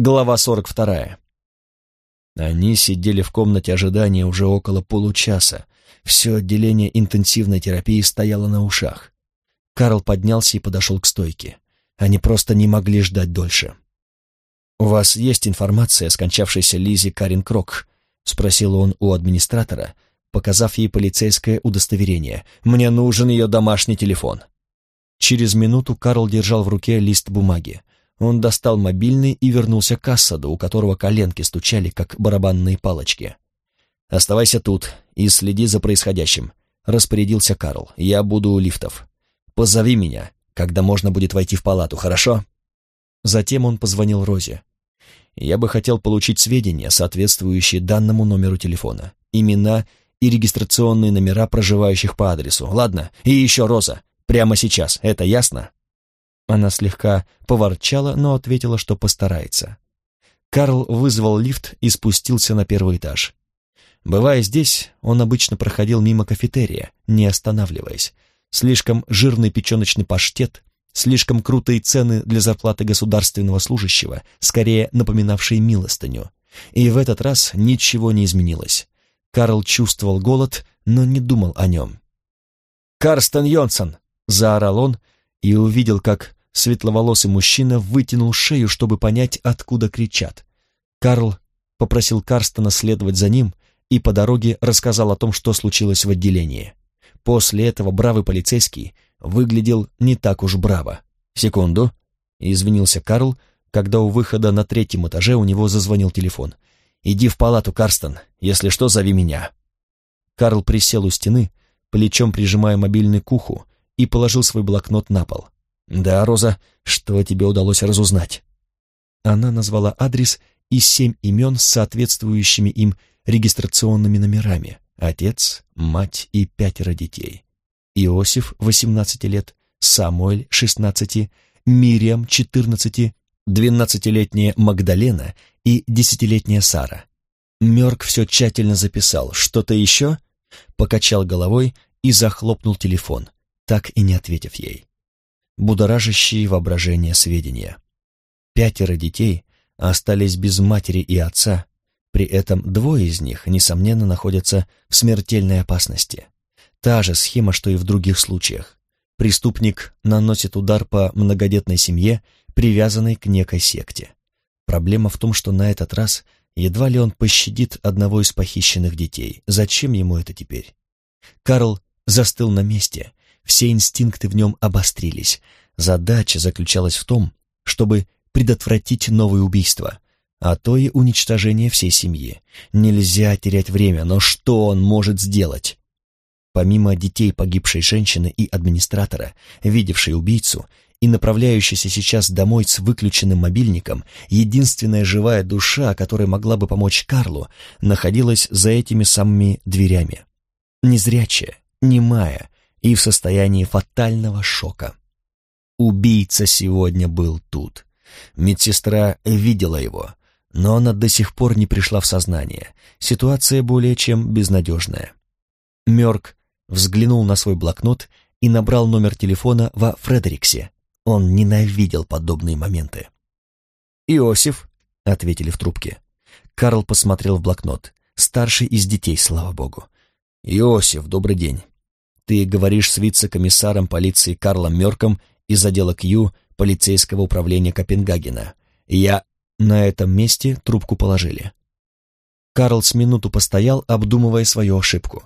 Глава 42. Они сидели в комнате ожидания уже около получаса. Все отделение интенсивной терапии стояло на ушах. Карл поднялся и подошел к стойке. Они просто не могли ждать дольше. «У вас есть информация о скончавшейся Лизе Карин Крок?» — спросил он у администратора, показав ей полицейское удостоверение. «Мне нужен ее домашний телефон». Через минуту Карл держал в руке лист бумаги. Он достал мобильный и вернулся к Ассаду, у которого коленки стучали, как барабанные палочки. «Оставайся тут и следи за происходящим», — распорядился Карл. «Я буду у лифтов. Позови меня, когда можно будет войти в палату, хорошо?» Затем он позвонил Розе. «Я бы хотел получить сведения, соответствующие данному номеру телефона, имена и регистрационные номера проживающих по адресу. Ладно, и еще Роза, прямо сейчас, это ясно?» Она слегка поворчала, но ответила, что постарается. Карл вызвал лифт и спустился на первый этаж. Бывая здесь, он обычно проходил мимо кафетерия, не останавливаясь. Слишком жирный печеночный паштет, слишком крутые цены для зарплаты государственного служащего, скорее напоминавшие милостыню. И в этот раз ничего не изменилось. Карл чувствовал голод, но не думал о нем. «Карстен Йонсон!» — заорал он и увидел, как Светловолосый мужчина вытянул шею, чтобы понять, откуда кричат. Карл попросил Карстена следовать за ним и по дороге рассказал о том, что случилось в отделении. После этого бравый полицейский выглядел не так уж браво. «Секунду», — извинился Карл, когда у выхода на третьем этаже у него зазвонил телефон. «Иди в палату, Карстен, если что, зови меня». Карл присел у стены, плечом прижимая мобильный к уху, и положил свой блокнот на пол. «Да, Роза, что тебе удалось разузнать?» Она назвала адрес и семь имен с соответствующими им регистрационными номерами. Отец, мать и пятеро детей. Иосиф, 18 лет, Самуэль, 16, Мириам, 14, 12-летняя Магдалена и 10-летняя Сара. Мёрк все тщательно записал. «Что-то еще?» Покачал головой и захлопнул телефон, так и не ответив ей будоражащие воображение сведения. Пятеро детей остались без матери и отца, при этом двое из них, несомненно, находятся в смертельной опасности. Та же схема, что и в других случаях. Преступник наносит удар по многодетной семье, привязанной к некой секте. Проблема в том, что на этот раз едва ли он пощадит одного из похищенных детей. Зачем ему это теперь? Карл застыл на месте, все инстинкты в нем обострились. Задача заключалась в том, чтобы предотвратить новые убийства, а то и уничтожение всей семьи. Нельзя терять время, но что он может сделать? Помимо детей погибшей женщины и администратора, видевшей убийцу и направляющейся сейчас домой с выключенным мобильником, единственная живая душа, которая могла бы помочь Карлу, находилась за этими самыми дверями. Незрячая, немая, и в состоянии фатального шока. Убийца сегодня был тут. Медсестра видела его, но она до сих пор не пришла в сознание. Ситуация более чем безнадежная. Мёрк взглянул на свой блокнот и набрал номер телефона во Фредериксе. Он ненавидел подобные моменты. «Иосиф», — ответили в трубке. Карл посмотрел в блокнот. Старший из детей, слава богу. «Иосиф, добрый день. Ты говоришь с вице-комиссаром полиции Карлом Мёрком из отдела Кью полицейского управления Копенгагена. Я на этом месте трубку положили. Карл с минуту постоял, обдумывая свою ошибку.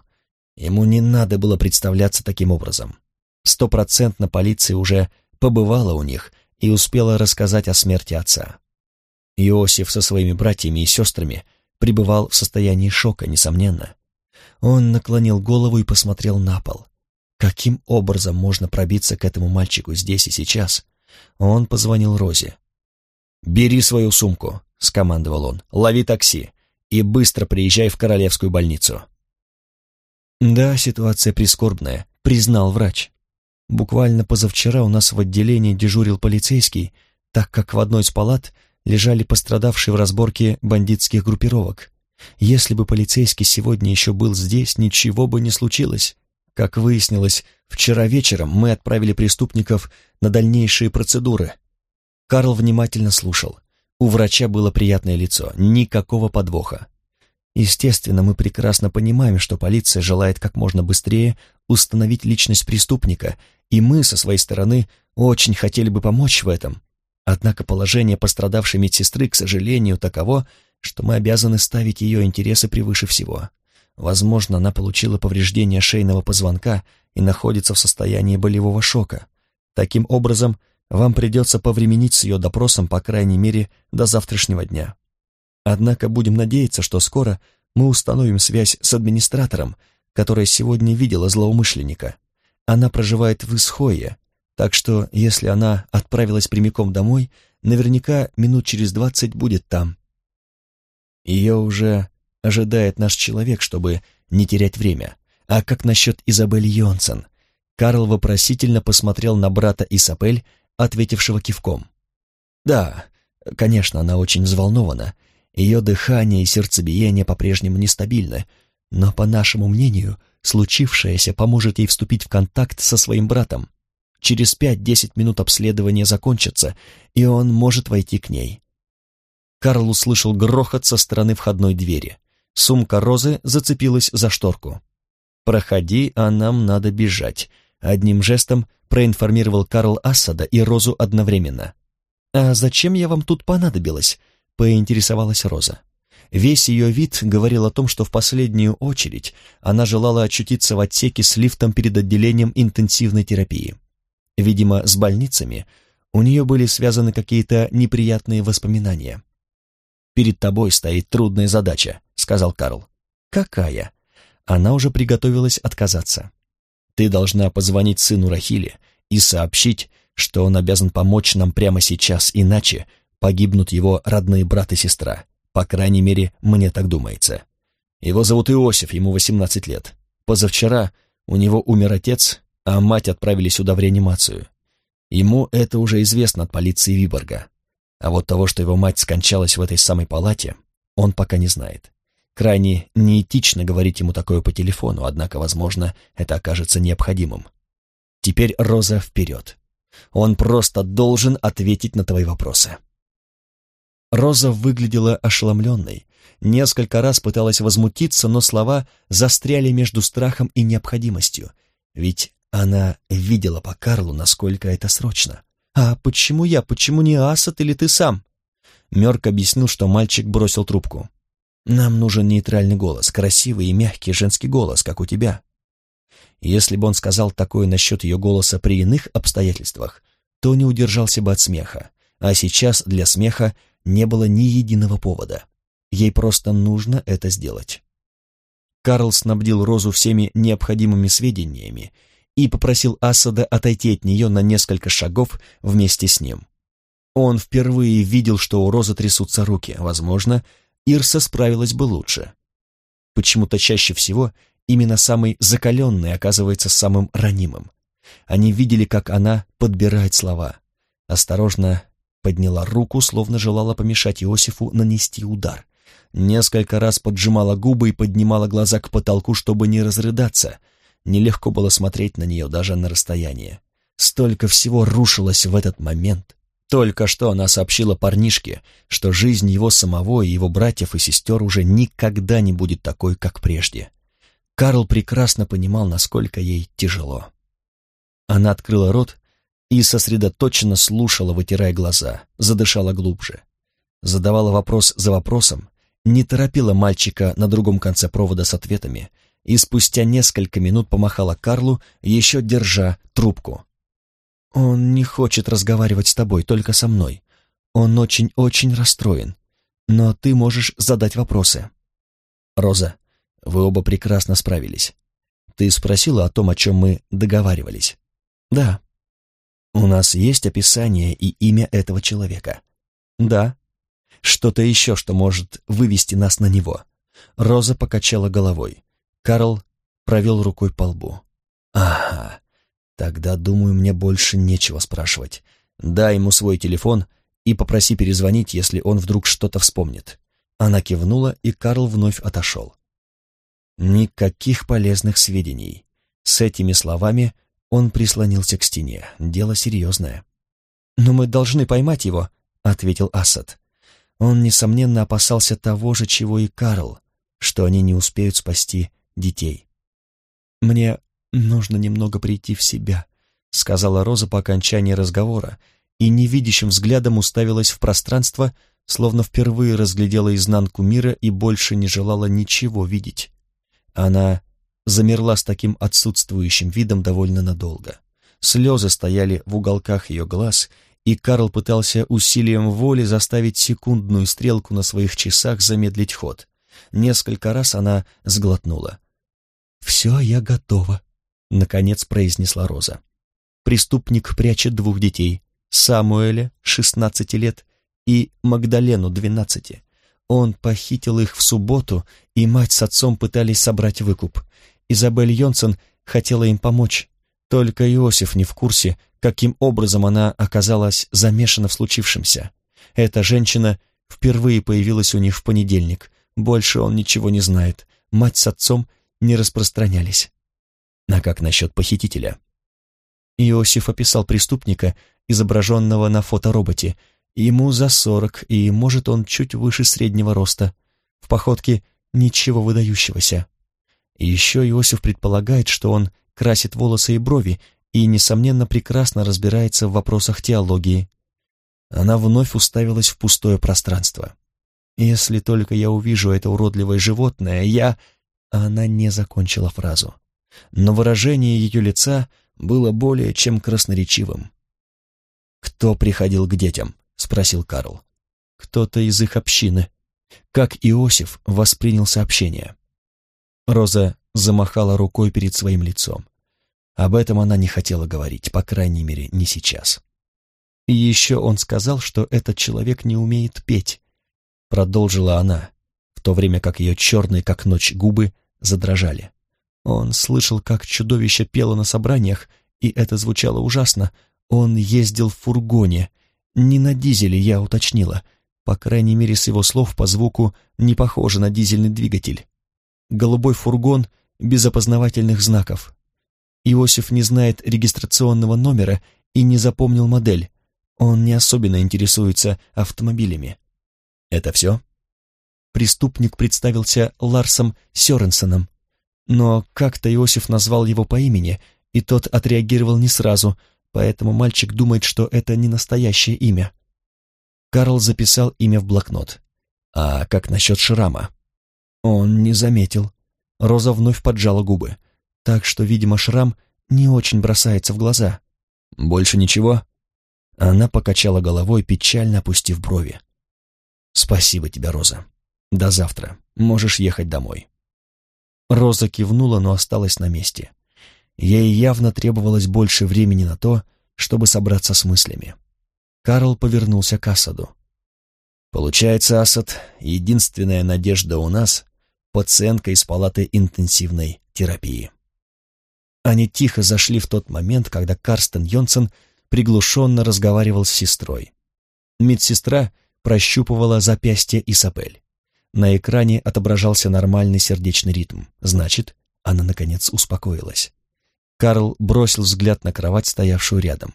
Ему не надо было представляться таким образом. Стопроцентно полиция уже побывала у них и успела рассказать о смерти отца. Иосиф со своими братьями и сестрами пребывал в состоянии шока, несомненно. Он наклонил голову и посмотрел на пол. Каким образом можно пробиться к этому мальчику здесь и сейчас? Он позвонил Розе. «Бери свою сумку», — скомандовал он, — «лови такси и быстро приезжай в королевскую больницу». «Да, ситуация прискорбная», — признал врач. «Буквально позавчера у нас в отделении дежурил полицейский, так как в одной из палат лежали пострадавшие в разборке бандитских группировок. Если бы полицейский сегодня еще был здесь, ничего бы не случилось. Как выяснилось, вчера вечером мы отправили преступников на дальнейшие процедуры. Карл внимательно слушал. У врача было приятное лицо, никакого подвоха. Естественно, мы прекрасно понимаем, что полиция желает как можно быстрее установить личность преступника, и мы, со своей стороны, очень хотели бы помочь в этом. Однако положение пострадавшей медсестры, к сожалению, таково, что мы обязаны ставить ее интересы превыше всего. Возможно, она получила повреждение шейного позвонка и находится в состоянии болевого шока. Таким образом, вам придется повременить с ее допросом, по крайней мере, до завтрашнего дня. Однако будем надеяться, что скоро мы установим связь с администратором, которая сегодня видела злоумышленника. Она проживает в Исхое, так что если она отправилась прямиком домой, наверняка минут через двадцать будет там. Ее уже ожидает наш человек, чтобы не терять время. А как насчет Изабель Йонсон? Карл вопросительно посмотрел на брата Исабель, ответившего кивком. Да, конечно, она очень взволнована. Ее дыхание и сердцебиение по-прежнему нестабильны, но, по нашему мнению, случившееся поможет ей вступить в контакт со своим братом. Через пять-десять минут обследование закончится, и он может войти к ней. Карл услышал грохот со стороны входной двери. Сумка Розы зацепилась за шторку. «Проходи, а нам надо бежать», — одним жестом проинформировал Карл Ассада и Розу одновременно. «А зачем я вам тут понадобилась?» — поинтересовалась Роза. Весь ее вид говорил о том, что в последнюю очередь она желала очутиться в отсеке с лифтом перед отделением интенсивной терапии. Видимо, с больницами у нее были связаны какие-то неприятные воспоминания. «Перед тобой стоит трудная задача», — сказал Карл. «Какая?» Она уже приготовилась отказаться. «Ты должна позвонить сыну Рахили и сообщить, что он обязан помочь нам прямо сейчас, иначе погибнут его родные брат и сестра. По крайней мере, мне так думается. Его зовут Иосиф, ему 18 лет. Позавчера у него умер отец, а мать отправили сюда в реанимацию. Ему это уже известно от полиции Виборга. А вот того, что его мать скончалась в этой самой палате, он пока не знает. Крайне неэтично говорить ему такое по телефону, однако, возможно, это окажется необходимым. Теперь, Роза, вперед. Он просто должен ответить на твои вопросы. Роза выглядела ошеломленной, несколько раз пыталась возмутиться, но слова застряли между страхом и необходимостью, ведь она видела по Карлу, насколько это срочно. «А почему я? Почему не Асад или ты сам?» Мёрк объяснил, что мальчик бросил трубку. «Нам нужен нейтральный голос, красивый и мягкий женский голос, как у тебя». Если бы он сказал такое насчет ее голоса при иных обстоятельствах, то не удержался бы от смеха, а сейчас для смеха не было ни единого повода. Ей просто нужно это сделать. Карл снабдил Розу всеми необходимыми сведениями и попросил Асада отойти от нее на несколько шагов вместе с ним. Он впервые видел, что у Розы трясутся руки. Возможно, Ирса справилась бы лучше. Почему-то чаще всего именно самый закаленный оказывается самым ранимым. Они видели, как она подбирает слова. Осторожно подняла руку, словно желала помешать Иосифу нанести удар. Несколько раз поджимала губы и поднимала глаза к потолку, чтобы не разрыдаться — Нелегко было смотреть на нее даже на расстояние. Столько всего рушилось в этот момент. Только что она сообщила парнишке, что жизнь его самого и его братьев и сестер уже никогда не будет такой, как прежде. Карл прекрасно понимал, насколько ей тяжело. Она открыла рот и сосредоточенно слушала, вытирая глаза, задышала глубже. Задавала вопрос за вопросом, не торопила мальчика на другом конце провода с ответами, и спустя несколько минут помахала Карлу, еще держа трубку. «Он не хочет разговаривать с тобой, только со мной. Он очень-очень расстроен. Но ты можешь задать вопросы». «Роза, вы оба прекрасно справились. Ты спросила о том, о чем мы договаривались?» «Да». «У нас есть описание и имя этого человека?» «Да». «Что-то еще, что может вывести нас на него?» Роза покачала головой. Карл провел рукой по лбу. «Ага, тогда, думаю, мне больше нечего спрашивать. Дай ему свой телефон и попроси перезвонить, если он вдруг что-то вспомнит». Она кивнула, и Карл вновь отошел. Никаких полезных сведений. С этими словами он прислонился к стене. Дело серьезное. «Но мы должны поймать его», — ответил Асад. Он, несомненно, опасался того же, чего и Карл, что они не успеют спасти детей. «Мне нужно немного прийти в себя», — сказала Роза по окончании разговора, и невидящим взглядом уставилась в пространство, словно впервые разглядела изнанку мира и больше не желала ничего видеть. Она замерла с таким отсутствующим видом довольно надолго. Слезы стояли в уголках ее глаз, и Карл пытался усилием воли заставить секундную стрелку на своих часах замедлить ход. Несколько раз она сглотнула. «Все, я готова», — наконец произнесла Роза. Преступник прячет двух детей, Самуэля, шестнадцати лет, и Магдалену, двенадцати. Он похитил их в субботу, и мать с отцом пытались собрать выкуп. Изабель Йонсон хотела им помочь. Только Иосиф не в курсе, каким образом она оказалась замешана в случившемся. Эта женщина впервые появилась у них в понедельник. Больше он ничего не знает. Мать с отцом не распространялись. А как насчет похитителя? Иосиф описал преступника, изображенного на фотороботе, Ему за сорок, и, может, он чуть выше среднего роста. В походке ничего выдающегося. Еще Иосиф предполагает, что он красит волосы и брови и, несомненно, прекрасно разбирается в вопросах теологии. Она вновь уставилась в пустое пространство. «Если только я увижу это уродливое животное, я...» Она не закончила фразу. Но выражение ее лица было более чем красноречивым. «Кто приходил к детям?» спросил Карл. Кто-то из их общины. Как Иосиф воспринял сообщение? Роза замахала рукой перед своим лицом. Об этом она не хотела говорить, по крайней мере, не сейчас. И еще он сказал, что этот человек не умеет петь. Продолжила она, в то время как ее черные, как ночь, губы задрожали. Он слышал, как чудовище пело на собраниях, и это звучало ужасно. Он ездил в фургоне, не на дизеле, я уточнила. По крайней мере, с его слов по звуку не похоже на дизельный двигатель. Голубой фургон без опознавательных знаков. Иосиф не знает регистрационного номера и не запомнил модель. Он не особенно интересуется автомобилями. Это все? Преступник представился Ларсом Сёренсоном. Но как-то Иосиф назвал его по имени, и тот отреагировал не сразу, поэтому мальчик думает, что это не настоящее имя. Карл записал имя в блокнот. А как насчет шрама? Он не заметил. Роза вновь поджала губы, так что, видимо, шрам не очень бросается в глаза. Больше ничего? Она покачала головой, печально опустив брови. «Спасибо тебе, Роза. До завтра. Можешь ехать домой». Роза кивнула, но осталась на месте. Ей явно требовалось больше времени на то, чтобы собраться с мыслями. Карл повернулся к Асаду. «Получается, Асад, единственная надежда у нас — пациентка из палаты интенсивной терапии». Они тихо зашли в тот момент, когда Карстен Йонсен приглушенно разговаривал с сестрой. Медсестра прощупывала запястье Исапель. На экране отображался нормальный сердечный ритм. Значит, она, наконец, успокоилась. Карл бросил взгляд на кровать, стоявшую рядом.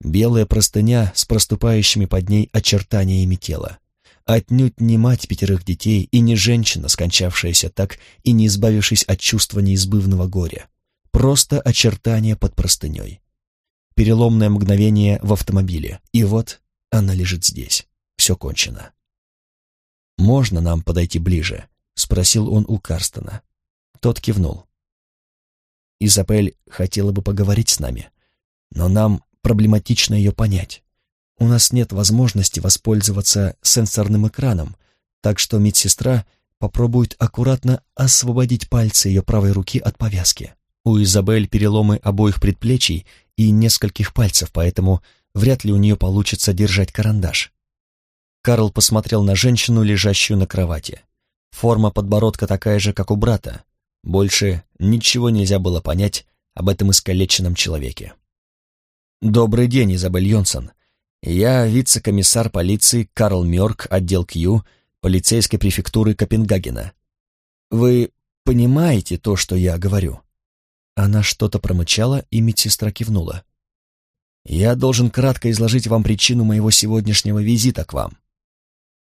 Белая простыня с проступающими под ней очертаниями тела. Отнюдь не мать пятерых детей и не женщина, скончавшаяся так и не избавившись от чувства неизбывного горя. Просто очертания под простыней. Переломное мгновение в автомобиле. И вот она лежит здесь. Все кончено. «Можно нам подойти ближе?» — спросил он у Карстона. Тот кивнул. Изабель хотела бы поговорить с нами, но нам проблематично ее понять. У нас нет возможности воспользоваться сенсорным экраном, так что медсестра попробует аккуратно освободить пальцы ее правой руки от повязки. У Изабель переломы обоих предплечий и нескольких пальцев, поэтому вряд ли у нее получится держать карандаш. Карл посмотрел на женщину, лежащую на кровати. Форма подбородка такая же, как у брата, больше ничего нельзя было понять об этом искалеченном человеке. «Добрый день, Изабель Йонсон. Я вице-комиссар полиции Карл Мёрк, отдел Кью, полицейской префектуры Копенгагена. Вы понимаете то, что я говорю?» Она что-то промычала, и медсестра кивнула. «Я должен кратко изложить вам причину моего сегодняшнего визита к вам.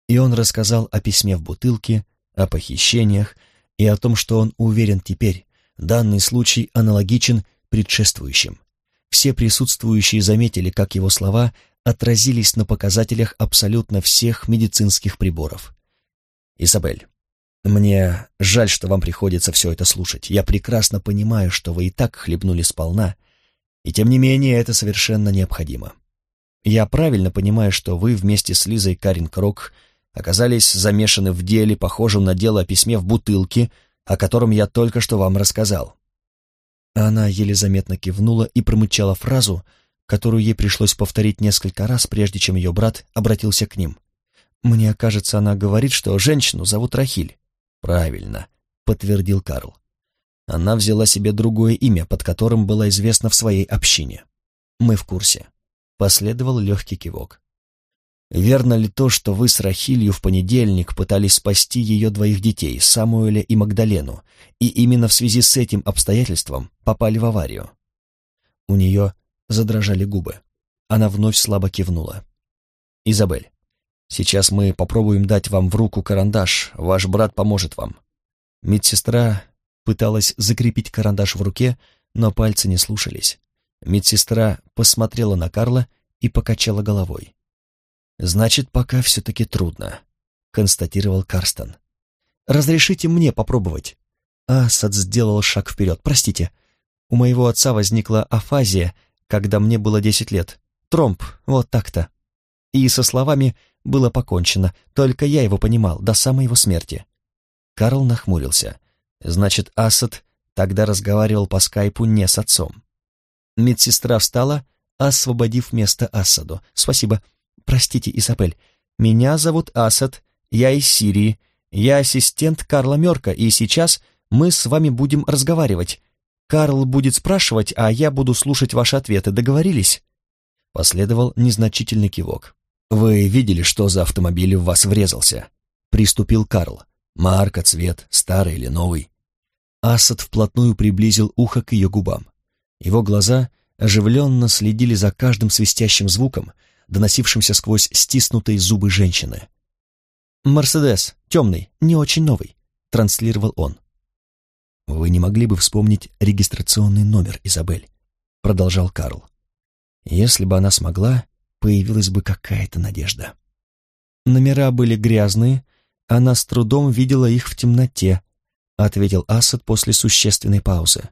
И он рассказал о письме в бутылке, о похищениях и о том, что он уверен теперь, данный случай аналогичен предшествующим. Все присутствующие заметили, как его слова отразились на показателях абсолютно всех медицинских приборов. «Изабель, мне жаль, что вам приходится все это слушать. Я прекрасно понимаю, что вы и так хлебнули сполна, и тем не менее это совершенно необходимо. Я правильно понимаю, что вы вместе с Лизой Карин Крок оказались замешаны в деле, похожем на дело о письме в бутылке, о котором я только что вам рассказал. Она еле заметно кивнула и промычала фразу, которую ей пришлось повторить несколько раз, прежде чем ее брат обратился к ним. «Мне кажется, она говорит, что женщину зовут Рахиль». «Правильно», — подтвердил Карл. Она взяла себе другое имя, под которым была известна в своей общине. «Мы в курсе». Последовал легкий кивок. Верно ли то, что вы с Рахилью в понедельник пытались спасти ее двоих детей, Самуэля и Магдалену, и именно в связи с этим обстоятельством попали в аварию?» У нее задрожали губы. Она вновь слабо кивнула. «Изабель, сейчас мы попробуем дать вам в руку карандаш, ваш брат поможет вам». Медсестра пыталась закрепить карандаш в руке, но пальцы не слушались. Медсестра посмотрела на Карла и покачала головой. «Значит, пока все-таки трудно», — констатировал Карстон. «Разрешите мне попробовать?» Асад сделал шаг вперед. «Простите, у моего отца возникла афазия, когда мне было десять лет. Тромб, вот так-то. И со словами было покончено, только я его понимал, до самой его смерти». Карл нахмурился. «Значит, Асад тогда разговаривал по скайпу не с отцом». Медсестра встала, освободив место Асаду. «Спасибо. «Простите, Изабель, меня зовут Асад, я из Сирии, я ассистент Карла Мерка, и сейчас мы с вами будем разговаривать. Карл будет спрашивать, а я буду слушать ваши ответы. Договорились?» Последовал незначительный кивок. «Вы видели, что за автомобиль в вас врезался?» Приступил Карл. «Марка, цвет, старый или новый?» Асад вплотную приблизил ухо к ее губам. Его глаза оживленно следили за каждым свистящим звуком, доносившимся сквозь стиснутые зубы женщины. «Мерседес, темный, не очень новый», — транслировал он. «Вы не могли бы вспомнить регистрационный номер, Изабель?» — продолжал Карл. «Если бы она смогла, появилась бы какая-то надежда». Номера были грязные, она с трудом видела их в темноте, ответил Асад после существенной паузы.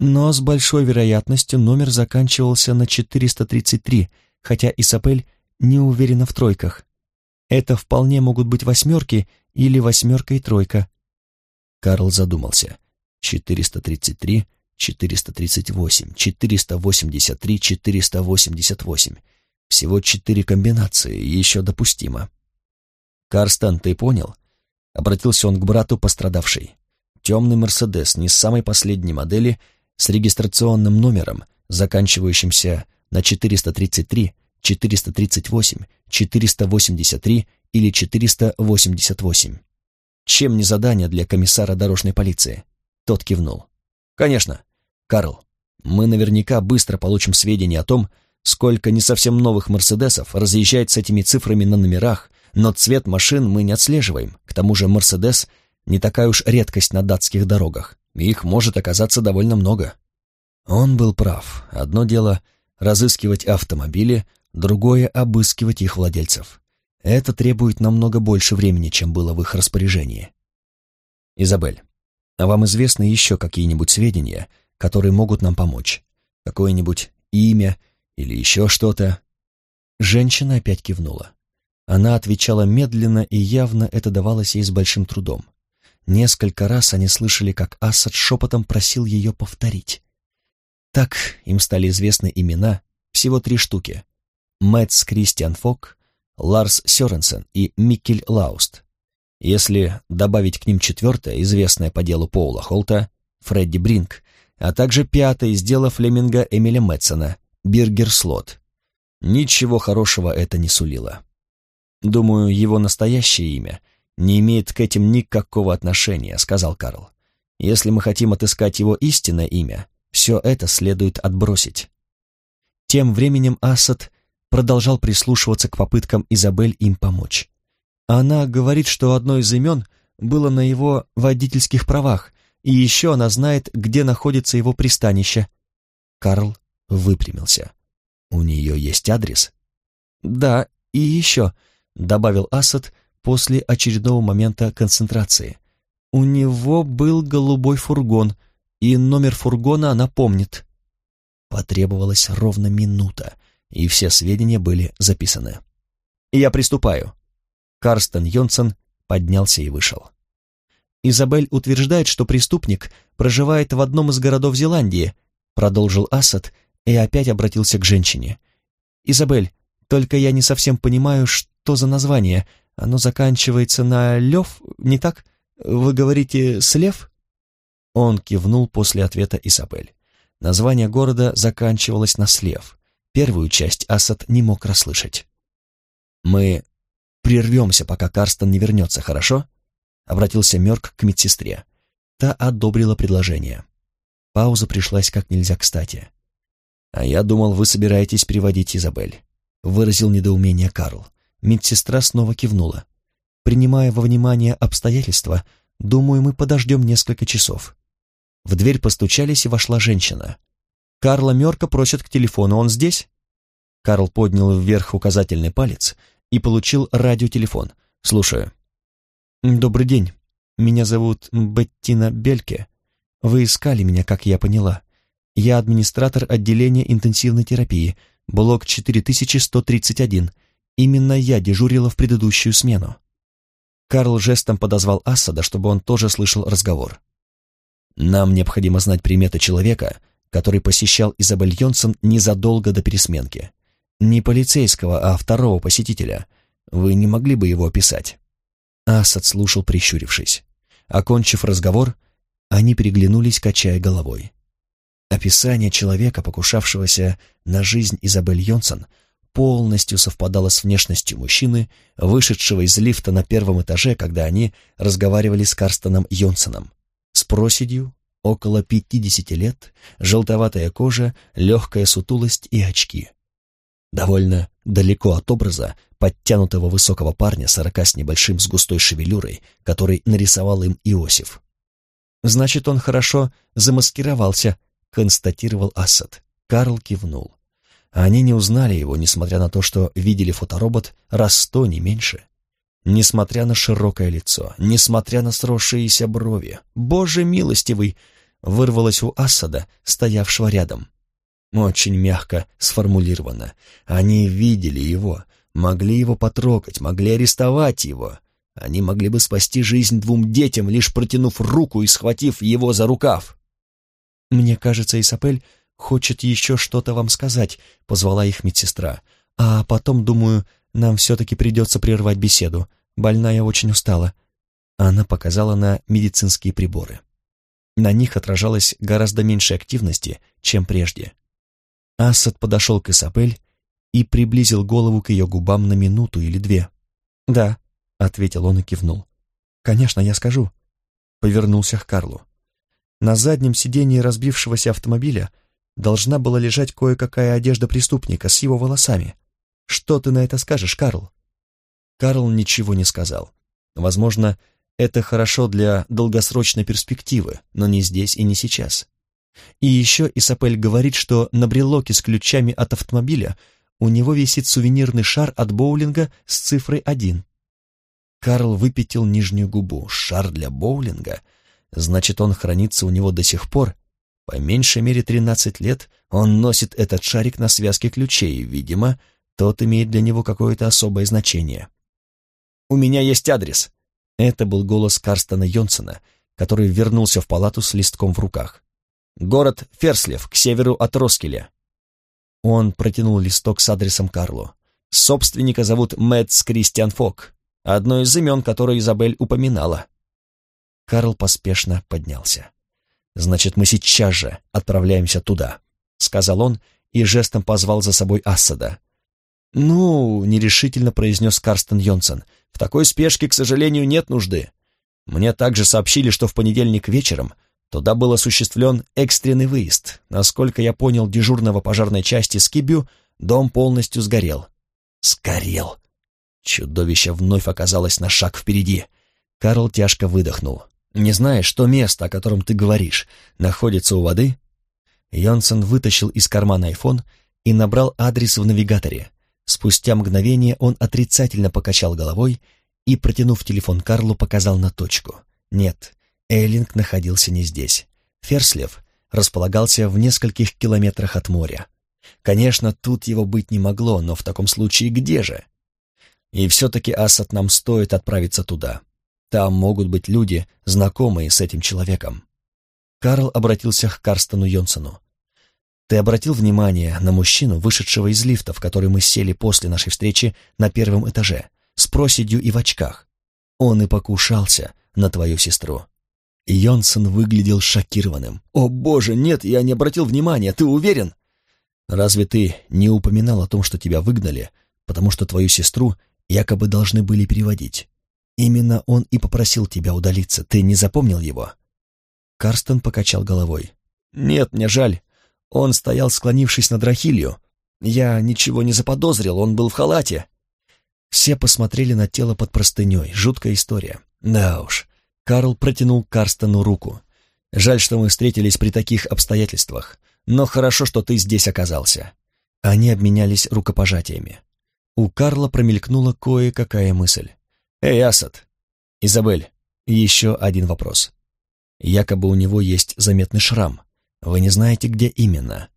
Но с большой вероятностью номер заканчивался на 433, хотя Исапель не уверена в тройках. Это вполне могут быть восьмерки или восьмерка и тройка. Карл задумался. 433, 438, 483, 488. Всего четыре комбинации, еще допустимо. «Карстен, ты понял?» Обратился он к брату пострадавшей. Темный «Мерседес» не самой последней модели, с регистрационным номером, заканчивающимся на 433, 438, 483 или 488. Чем не задание для комиссара дорожной полиции? Тот кивнул. Конечно. Карл, мы наверняка быстро получим сведения о том, сколько не совсем новых «Мерседесов» разъезжает с этими цифрами на номерах, но цвет машин мы не отслеживаем. К тому же «Мерседес» не такая уж редкость на датских дорогах. Их может оказаться довольно много. Он был прав. Одно дело разыскивать автомобили, другое — обыскивать их владельцев. Это требует намного больше времени, чем было в их распоряжении. Изабель, а вам известны еще какие-нибудь сведения, которые могут нам помочь? Какое-нибудь имя или еще что-то?» Женщина опять кивнула. Она отвечала медленно, и явно это давалось ей с большим трудом. Несколько раз они слышали, как Асад шепотом просил ее повторить. Так им стали известны имена, всего три штуки. Мэтс Кристиан Фок, Ларс Сёренсен и Микель Лауст. Если добавить к ним четвертое, известное по делу Поула Холта, Фредди Бринк, а также пятое из дела Флеминга Эмиля Мэтсона, Биргер Слот. Ничего хорошего это не сулило. Думаю, его настоящее имя не имеет к этим никакого отношения, сказал Карл. Если мы хотим отыскать его истинное имя, все это следует отбросить. Тем временем Асад продолжал прислушиваться к попыткам Изабель им помочь. Она говорит, что одно из имен было на его водительских правах, и еще она знает, где находится его пристанище. Карл выпрямился. «У нее есть адрес?» «Да, и еще», — добавил Асад после очередного момента концентрации. «У него был голубой фургон, и номер фургона она помнит». Потребовалась ровно минута, и все сведения были записаны. «Я приступаю». Карстен Йонсон поднялся и вышел. Изабель утверждает, что преступник проживает в одном из городов Зеландии, продолжил Асад и опять обратился к женщине. Изабель, только я не совсем понимаю, что за название. Оно заканчивается на «лев», не так? Вы говорите «слев»?» Он кивнул после ответа Изабель. Название города заканчивалось на «слев». Первую часть Асад не мог расслышать. «Мы прервемся, пока Карстон не вернется, хорошо?» Обратился Мерк к медсестре. Та одобрила предложение. Пауза пришлась как нельзя кстати. «А я думал, вы собираетесь приводить Изабель», — выразил недоумение Карл. Медсестра снова кивнула. «Принимая во внимание обстоятельства, думаю, мы подождем несколько часов». В дверь постучались, и вошла женщина. «Карла Мерка просят к телефону, он здесь?» Карл поднял вверх указательный палец и получил радиотелефон. «Слушаю». «Добрый день. Меня зовут Беттина Бельке. Вы искали меня, как я поняла. Я администратор отделения интенсивной терапии, блок 4131. Именно я дежурила в предыдущую смену». Карл жестом подозвал Ассада, чтобы он тоже слышал разговор. «Нам необходимо знать приметы человека, который посещал Изабель Йонсон незадолго до пересменки. Не полицейского, а второго посетителя. Вы не могли бы его описать?» Асад слушал, прищурившись. Окончив разговор, они переглянулись, качая головой. Описание человека, покушавшегося на жизнь Изабель Йонсон, полностью совпадало с внешностью мужчины, вышедшего из лифта на первом этаже, когда они разговаривали с Карстоном Йонсоном. С проседью, около пятидесяти лет, желтоватая кожа, легкая сутулость и очки. Довольно далеко от образа подтянутого высокого парня, сорока с небольшим, с густой шевелюрой, который нарисовал им Иосиф. «Значит, он хорошо замаскировался», — констатировал Асад. Карл кивнул. Они не узнали его, несмотря на то, что видели фоторобот раз сто, не меньше. Несмотря на широкое лицо, несмотря на сросшиеся брови, «Боже милостивый!» вырвалось у Асада, стоявшего рядом. Очень мягко сформулировано. Они видели его, могли его потрогать, могли арестовать его. Они могли бы спасти жизнь двум детям, лишь протянув руку и схватив его за рукав. «Мне кажется, Исапель хочет еще что-то вам сказать», — позвала их медсестра. «А потом, думаю, нам все-таки придется прервать беседу. Больная очень устала». Она показала на медицинские приборы. На них отражалось гораздо меньше активности, чем прежде. Асад подошел к Исабель и приблизил голову к ее губам на минуту или две. «Да», — ответил он и кивнул. «Конечно, я скажу». Повернулся к Карлу. На заднем сидении разбившегося автомобиля должна была лежать кое-какая одежда преступника с его волосами. Что ты на это скажешь, Карл? Карл ничего не сказал. Возможно, это хорошо для долгосрочной перспективы, но не здесь и не сейчас. И еще Исапель говорит, что на брелоке с ключами от автомобиля у него висит сувенирный шар от боулинга с цифрой один. Карл выпятил нижнюю губу. Шар для боулинга? Значит, он хранится у него до сих пор. По меньшей мере тринадцать лет он носит этот шарик на связке ключей. Видимо, тот имеет для него какое-то особое значение. «У меня есть адрес!» Это был голос Карстона Йонсона, который вернулся в палату с листком в руках. Город Ферслев, к северу от Роскеля. Он протянул листок с адресом Карлу. Собственника зовут Мэтс Кристиан Фок, одно из имен, которое Изабель упоминала. Карл поспешно поднялся. «Значит, мы сейчас же отправляемся туда», — сказал он и жестом позвал за собой Ассада. «Ну», — нерешительно произнес Карстен Йонсон, — «в такой спешке, к сожалению, нет нужды. Мне также сообщили, что в понедельник вечером Туда был осуществлен экстренный выезд. Насколько я понял дежурного пожарной части Скибю, дом полностью сгорел. Сгорел. Чудовище вновь оказалось на шаг впереди. Карл тяжко выдохнул. «Не знаешь, что место, о котором ты говоришь, находится у воды?» Йонсон вытащил из кармана айфон и набрал адрес в навигаторе. Спустя мгновение он отрицательно покачал головой и, протянув телефон Карлу, показал на точку. Нет, Эйлинг находился не здесь. Ферслев располагался в нескольких километрах от моря. Конечно, тут его быть не могло, но в таком случае где же? И все-таки, Асад, нам стоит отправиться туда. Там могут быть люди, знакомые с этим человеком. Карл обратился к Карстену Йонсону. «Ты обратил внимание на мужчину, вышедшего из лифта, в который мы сели после нашей встречи на первом этаже, с проседью и в очках? Он и покушался на твою сестру». Йонсон выглядел шокированным. «О боже, нет, я не обратил внимания, ты уверен?» «Разве ты не упоминал о том, что тебя выгнали, потому что твою сестру якобы должны были переводить? Именно он и попросил тебя удалиться, ты не запомнил его?» Карстен покачал головой. «Нет, мне жаль. Он стоял, склонившись над Рахилью. Я ничего не заподозрил, он был в халате». Все посмотрели на тело под простыней. Жуткая история. Да уж. Карл протянул Карстену руку. «Жаль, что мы встретились при таких обстоятельствах, но хорошо, что ты здесь оказался». Они обменялись рукопожатиями. У Карла промелькнула кое-какая мысль. «Эй, Асад! Изабель, еще один вопрос. Якобы у него есть заметный шрам. Вы не знаете, где именно?»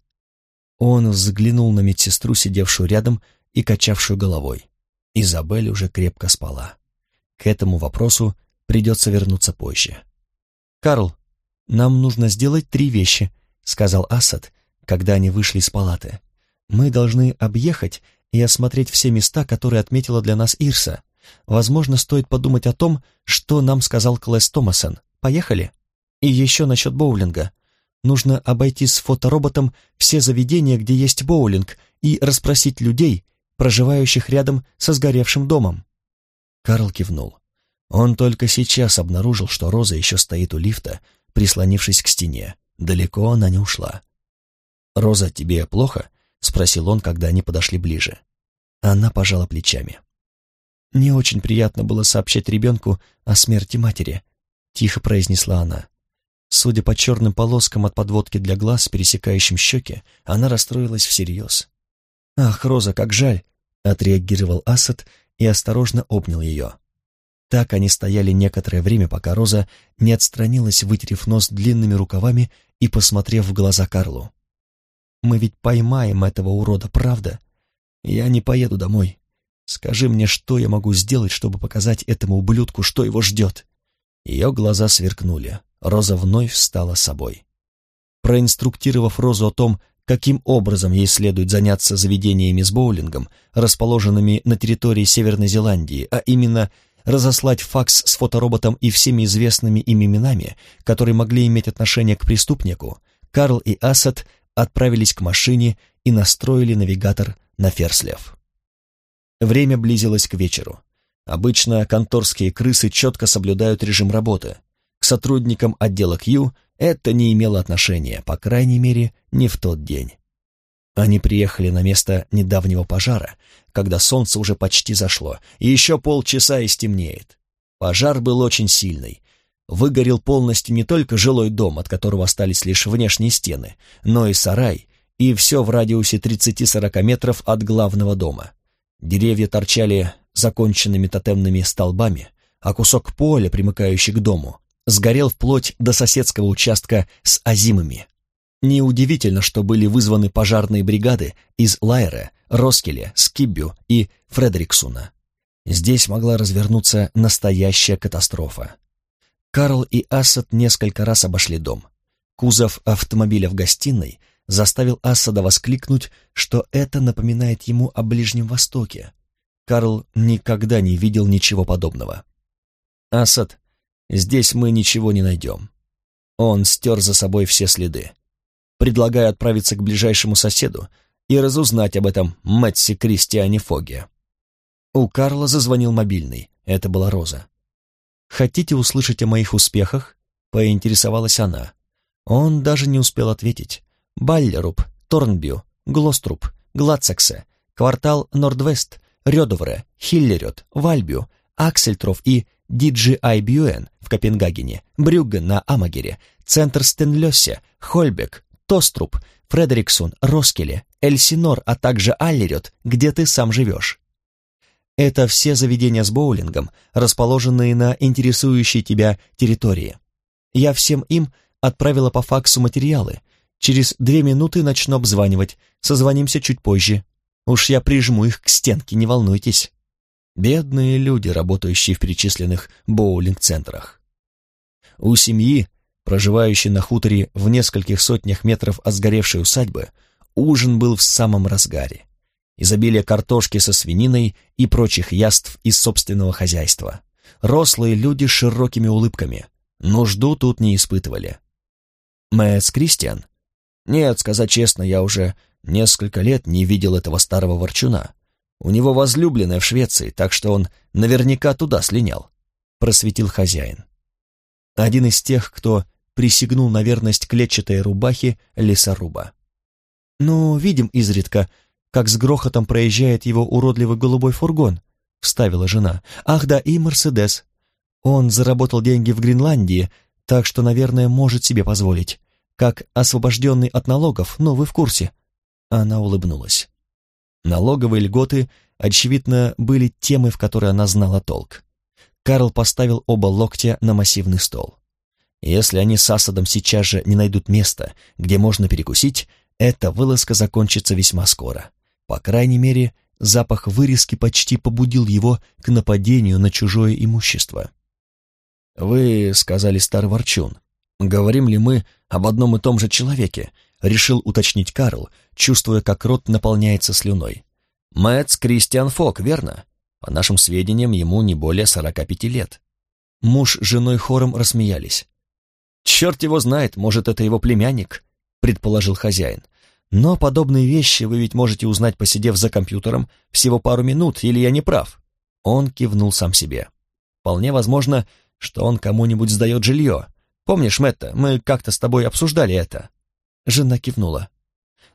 Он взглянул на медсестру, сидевшую рядом и качавшую головой. Изабель уже крепко спала. К этому вопросу придется вернуться позже. «Карл, нам нужно сделать три вещи», — сказал Асад, когда они вышли из палаты. «Мы должны объехать и осмотреть все места, которые отметила для нас Ирса. Возможно, стоит подумать о том, что нам сказал Клэс Томасон. Поехали?» И еще насчет боулинга. Нужно обойти с фотороботом все заведения, где есть боулинг, и расспросить людей, проживающих рядом со сгоревшим домом. Карл кивнул. Он только сейчас обнаружил, что Роза еще стоит у лифта, прислонившись к стене. Далеко она не ушла. «Роза, тебе плохо?» — спросил он, когда они подошли ближе. Она пожала плечами. «Не очень приятно было сообщать ребенку о смерти матери», — тихо произнесла она. Судя по черным полоскам от подводки для глаз, пересекающим щеки, она расстроилась всерьез. «Ах, Роза, как жаль!» — отреагировал Асад и осторожно обнял ее. Так они стояли некоторое время, пока Роза не отстранилась, вытерев нос длинными рукавами и посмотрев в глаза Карлу. «Мы ведь поймаем этого урода, правда? Я не поеду домой. Скажи мне, что я могу сделать, чтобы показать этому ублюдку, что его ждет?» Ее глаза сверкнули. Роза вновь стала собой. Проинструктировав Розу о том, каким образом ей следует заняться заведениями с боулингом, расположенными на территории Северной Зеландии, а именно разослать факс с фотороботом и всеми известными им именами, которые могли иметь отношение к преступнику, Карл и Асад отправились к машине и настроили навигатор на Ферслев. Время близилось к вечеру. Обычно конторские крысы четко соблюдают режим работы, к сотрудникам отдела Q это не имело отношения, по крайней мере, не в тот день. Они приехали на место недавнего пожара, когда солнце уже почти зашло, и еще полчаса и стемнеет. Пожар был очень сильный. Выгорел полностью не только жилой дом, от которого остались лишь внешние стены, но и сарай, и все в радиусе 30-40 метров от главного дома. Деревья торчали законченными тотемными столбами, а кусок поля, примыкающий к дому, сгорел вплоть до соседского участка с Азимами. Неудивительно, что были вызваны пожарные бригады из Лайера, Роскеля, Скиббю и Фредериксуна. Здесь могла развернуться настоящая катастрофа. Карл и Асад несколько раз обошли дом. Кузов автомобиля в гостиной заставил Асада воскликнуть, что это напоминает ему о Ближнем Востоке. Карл никогда не видел ничего подобного. «Асад, Здесь мы ничего не найдем. Он стер за собой все следы. Предлагаю отправиться к ближайшему соседу и разузнать об этом Мэтси Кристиане Фоге. У Карла зазвонил мобильный. Это была Роза. «Хотите услышать о моих успехах?» — поинтересовалась она. Он даже не успел ответить. Баллеруп, Торнбю, Глоструп, Гладсексе, квартал Нордвест, Рёдовре, Хиллерет, Вальбю, Аксельтров и Бюэн в Копенгагене, Брюгген на Амагере, Центр Стенлёсе, Хольбек, Тоструб, Фредериксон, Роскеле, Эльсинор, а также Аллерет, где ты сам живешь. Это все заведения с боулингом, расположенные на интересующей тебя территории. Я всем им отправила по факсу материалы. Через две минуты начну обзванивать, созвонимся чуть позже. Уж я прижму их к стенке, не волнуйтесь. Бедные люди, работающие в перечисленных боулинг-центрах. У семьи, проживающей на хуторе в нескольких сотнях метров от сгоревшей усадьбы, ужин был в самом разгаре. Изобилие картошки со свининой и прочих яств из собственного хозяйства. Рослые люди с широкими улыбками. Нужду тут не испытывали. Мэтс Кристиан? Нет, сказать честно, я уже несколько лет не видел этого старого ворчуна. У него возлюбленная в Швеции, так что он наверняка туда слинял, просветил хозяин. Один из тех, кто присягнул на верность клетчатой рубахе лесоруба. «Ну, видим изредка, как с грохотом проезжает его уродливый голубой фургон», — вставила жена. «Ах да, и Мерседес. Он заработал деньги в Гренландии, так что, наверное, может себе позволить. Как освобожденный от налогов, но вы в курсе». Она улыбнулась. Налоговые льготы, очевидно, были темой, в которой она знала толк. Карл поставил оба локтя на массивный стол. Если они с Асадом сейчас же не найдут места, где можно перекусить, эта вылазка закончится весьма скоро. По крайней мере, запах вырезки почти побудил его к нападению на чужое имущество. «Вы сказали, старый ворчун, говорим ли мы об одном и том же человеке?» — решил уточнить Карл, чувствуя, как рот наполняется слюной. «Мэтц Кристиан Фок, верно? По нашим сведениям, ему не более сорока пяти лет». Муж с женой хором рассмеялись. «Черт его знает, может, это его племянник», — предположил хозяин. «Но подобные вещи вы ведь можете узнать, посидев за компьютером всего пару минут, или я не прав?» Он кивнул сам себе. «Вполне возможно, что он кому-нибудь сдает жилье. Помнишь, Мэтта, мы как-то с тобой обсуждали это?» Жена кивнула.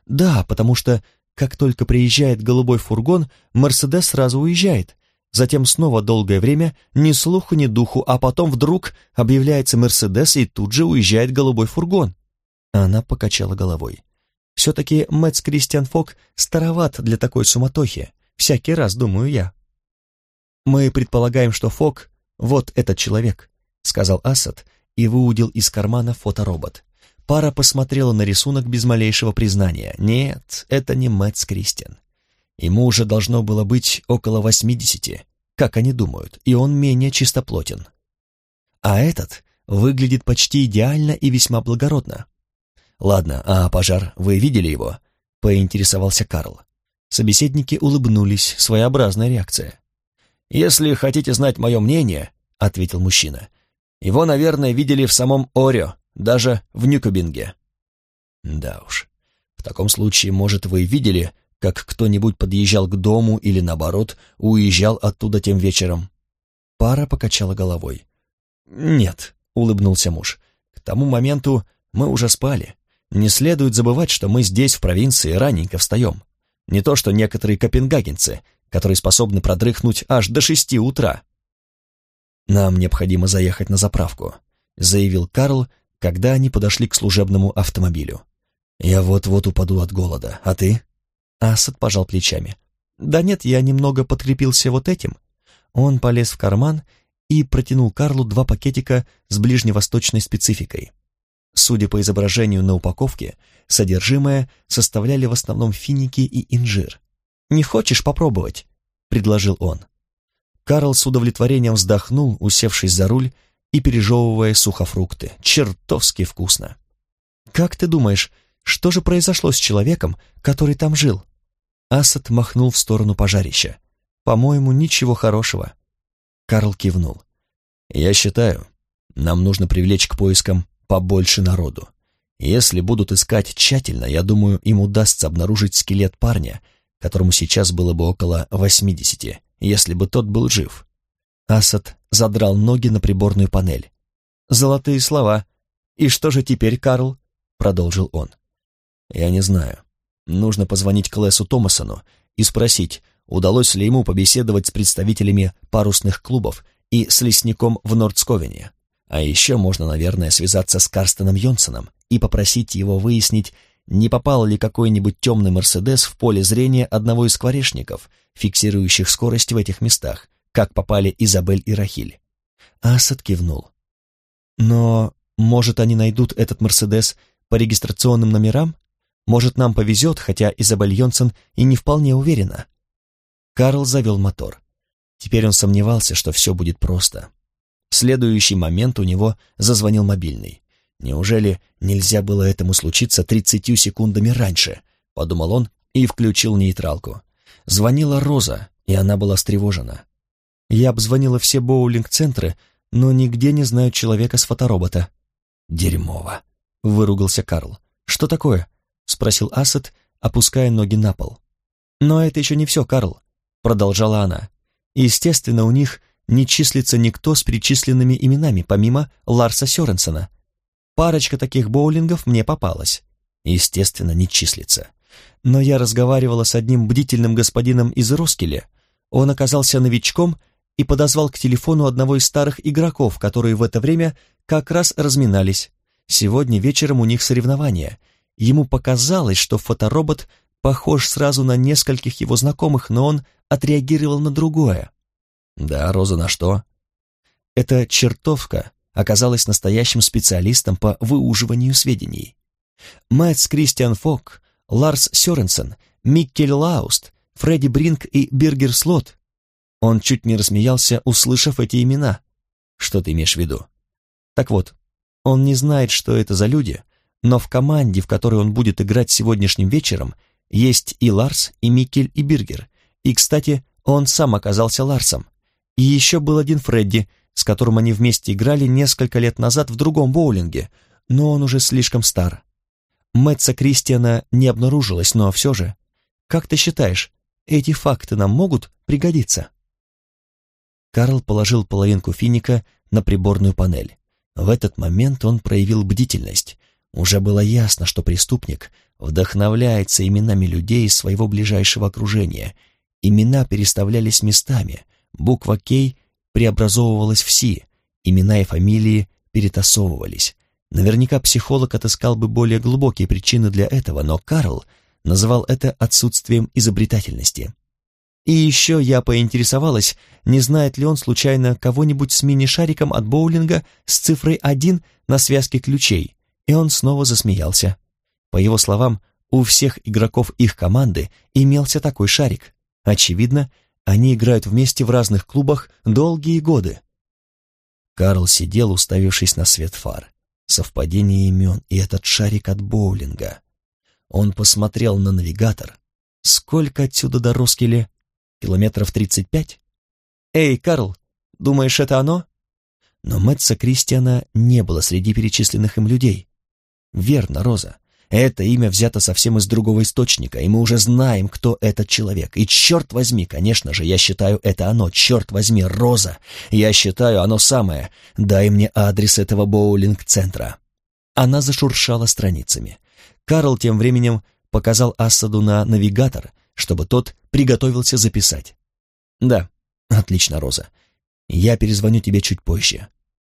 «Да, потому что, как только приезжает голубой фургон, Мерседес сразу уезжает. Затем снова долгое время ни слуху, ни духу, а потом вдруг объявляется Мерседес и тут же уезжает голубой фургон». Она покачала головой. «Все-таки Мэтс Кристиан Фок староват для такой суматохи. Всякий раз, думаю я». «Мы предполагаем, что Фок — вот этот человек», — сказал Асад и выудил из кармана фоторобот. Пара посмотрела на рисунок без малейшего признания. Нет, это не Мэтс Кристиан. Ему уже должно было быть около восьмидесяти, как они думают, и он менее чистоплотен. А этот выглядит почти идеально и весьма благородно. «Ладно, а пожар, вы видели его?» — поинтересовался Карл. Собеседники улыбнулись, своеобразная реакция. «Если хотите знать мое мнение», — ответил мужчина, — «его, наверное, видели в самом Оре, даже в Нюкобинге». «Да уж. В таком случае, может, вы видели, как кто-нибудь подъезжал к дому или, наоборот, уезжал оттуда тем вечером?» Пара покачала головой. «Нет», — улыбнулся муж, — «к тому моменту мы уже спали. Не следует забывать, что мы здесь, в провинции, раненько встаем. Не то что некоторые копенгагенцы, которые способны продрыхнуть аж до шести утра». «Нам необходимо заехать на заправку», — заявил Карл, когда они подошли к служебному автомобилю. «Я вот-вот упаду от голода, а ты?» Асад пожал плечами. «Да нет, я немного подкрепился вот этим». Он полез в карман и протянул Карлу два пакетика с ближневосточной спецификой. Судя по изображению на упаковке, содержимое составляли в основном финики и инжир. «Не хочешь попробовать?» — предложил он. Карл с удовлетворением вздохнул, усевшись за руль и пережевывая сухофрукты. Чертовски вкусно. «Как ты думаешь, что же произошло с человеком, который там жил?» Асад махнул в сторону пожарища. «По-моему, ничего хорошего». Карл кивнул. «Я считаю, нам нужно привлечь к поискам побольше народу. Если будут искать тщательно, я думаю, им удастся обнаружить скелет парня, которому сейчас было бы около восьмидесяти, если бы тот был жив. Асад задрал ноги на приборную панель. «Золотые слова. И что же теперь, Карл?» — продолжил он. «Я не знаю. Нужно позвонить Клэсу Томасону и спросить, удалось ли ему побеседовать с представителями парусных клубов и с лесником в Нордсковене. А еще можно, наверное, связаться с Карстеном Йонсоном и попросить его выяснить, не попал ли какой-нибудь темный Мерседес в поле зрения одного из скворечников, фиксирующих скорость в этих местах, как попали Изабель и Рахиль. Асад кивнул. Но, может, они найдут этот Мерседес по регистрационным номерам? Может, нам повезет, хотя Изабель Йонсон и не вполне уверена. Карл завел мотор. Теперь он сомневался, что все будет просто. В следующий момент у него зазвонил мобильный. Неужели нельзя было этому случиться тридцатью секундами раньше? Подумал он и включил нейтралку. Звонила Роза, и она была встревожена. Я обзвонила все боулинг-центры, но нигде не знаю человека с фоторобота. Дерьмово, выругался Карл. Что такое? спросил Асад, опуская ноги на пол. Но это еще не все, Карл, продолжала она. Естественно, у них не числится никто с причисленными именами, помимо Ларса Сёренсона. Парочка таких боулингов мне попалась. Естественно, не числится. Но я разговаривала с одним бдительным господином из Роскеля. Он оказался новичком и подозвал к телефону одного из старых игроков, которые в это время как раз разминались. Сегодня вечером у них соревнования. Ему показалось, что фоторобот похож сразу на нескольких его знакомых, но он отреагировал на другое. Да, Роза на что? Эта чертовка оказалась настоящим специалистом по выуживанию сведений. Мэтс Кристиан Фок, Ларс Сёренсен, Миккель Лауст, Фредди Бринк и Биргер Слот. Он чуть не рассмеялся, услышав эти имена. Что ты имеешь в виду? Так вот, он не знает, что это за люди, но в команде, в которой он будет играть сегодняшним вечером, есть и Ларс, и Микель, и Биргер. И, кстати, он сам оказался Ларсом. И еще был один Фредди, с которым они вместе играли несколько лет назад в другом боулинге, но он уже слишком стар. Мэтца Кристиана не обнаружилось, но все же. Как ты считаешь, эти факты нам могут пригодиться? Карл положил половинку финика на приборную панель. В этот момент он проявил бдительность. Уже было ясно, что преступник вдохновляется именами людей из своего ближайшего окружения. Имена переставлялись местами, буква «К» преобразовывалась в «Си», имена и фамилии перетасовывались. Наверняка психолог отыскал бы более глубокие причины для этого, но Карл называл это отсутствием изобретательности. И еще я поинтересовалась, не знает ли он случайно кого-нибудь с мини-шариком от боулинга с цифрой 1 на связке ключей, и он снова засмеялся. По его словам, у всех игроков их команды имелся такой шарик. Очевидно, они играют вместе в разных клубах долгие годы. Карл сидел, уставившись на свет фар. Совпадение имен и этот шарик от боулинга. Он посмотрел на навигатор. Сколько отсюда до Роскеля? Километров тридцать пять? Эй, Карл, думаешь, это оно? Но Мэтца Кристиана не было среди перечисленных им людей. Верно, Роза. Это имя взято совсем из другого источника, и мы уже знаем, кто этот человек. И черт возьми, конечно же, я считаю, это оно. Черт возьми, Роза. Я считаю, оно самое. Дай мне адрес этого боулинг-центра. Она зашуршала страницами. Карл тем временем показал Асаду на навигатор, чтобы тот приготовился записать. «Да, отлично, Роза. Я перезвоню тебе чуть позже».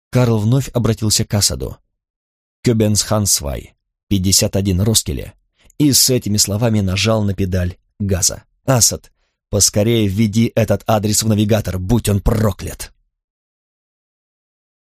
Карл вновь обратился к Асаду. «Кёбенсхансвай, 51 Роскеле, и с этими словами нажал на педаль газа. «Асад, поскорее введи этот адрес в навигатор, будь он проклят!»